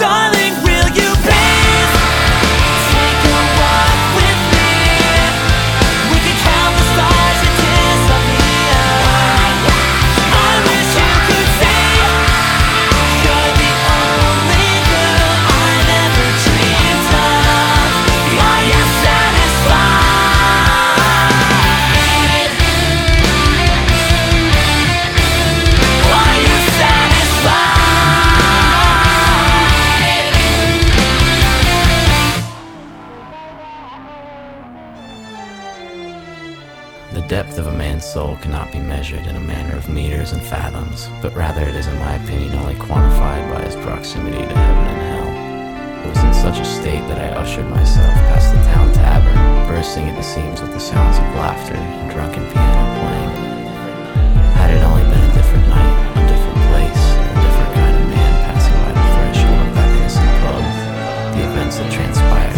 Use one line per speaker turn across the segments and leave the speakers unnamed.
darling. Soul cannot be measured in a manner of meters and fathoms, but rather it is, in my opinion, only quantified by his proximity to heaven and hell. It was in such a state that I ushered myself past the town tavern, bursting at the seams with the sounds of laughter and drunken piano playing. Had it only been a different night, a different place, a different kind of man passing by the threshold of that innocent pub, the events that transpired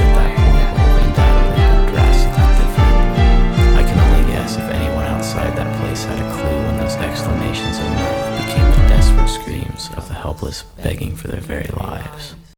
had a clue when those exclamations of mirth became the desperate screams of the helpless begging for their very lives.